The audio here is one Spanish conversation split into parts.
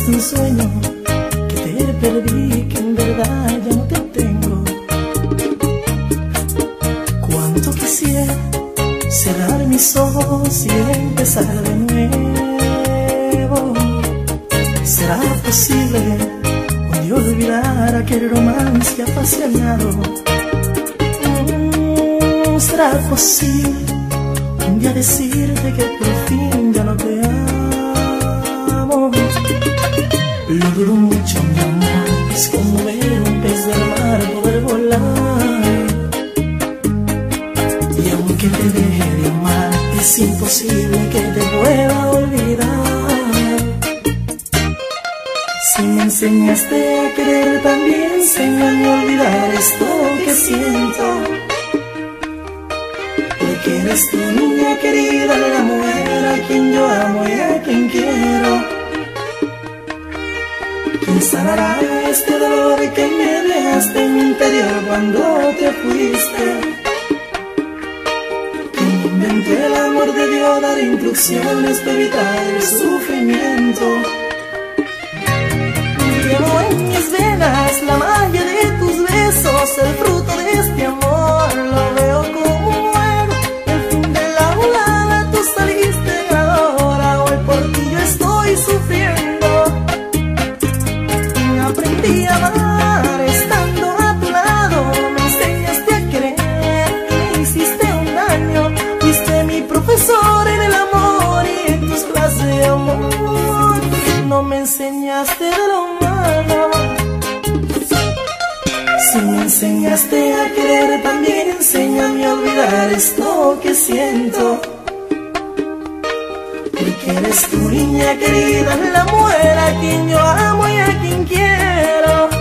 es mi sueño que te perdí, que en verdad ya no te tengo. Cuánto quisiera cerrar mis ojos y empezar de nuevo. ¿Será posible un día olvidar aquel romance apasionado? Mm, ¿Será posible un día decirte que Dudo mucho, mi amor, es como ver un pez del mar poder volar. Y aunque te deje de amar, es imposible que te pueda olvidar. Si me enseñaste a querer, también enséñame a olvidar esto que siento. Porque eres tu niña querida, la mujer a quien yo amo y a sanará este dolor que me dejaste en mi interior cuando te fuiste? ¿Quién inventó el amor de Dios dar instrucciones para evitar el sufrimiento? Enseñaste lo malo. Si me enseñaste a querer, también enséñame a olvidar esto que siento. Porque eres tu niña querida, la mujer a quien yo amo y a quien quiero.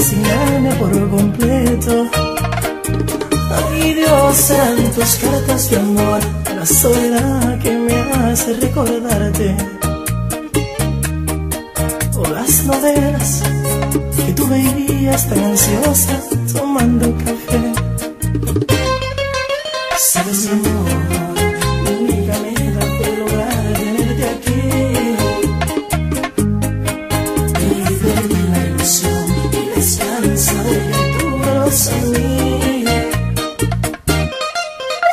Resignarme por completo. Ay Dios, serán tus cartas de amor, la soledad que me hace recordarte. O las novelas que tú veías tan ansiosa tomando café. Sabes, amor, a mí.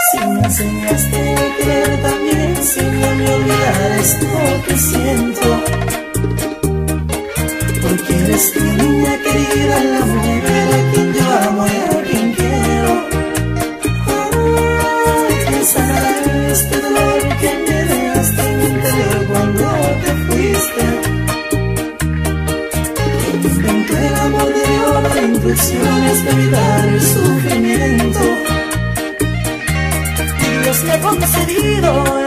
Si me enseñaste a querer también, enséñame a olvidar esto que siento. Porque eres tu niña querida, la mujer a instrucciones para evitar el sufrimiento? Dios me concedido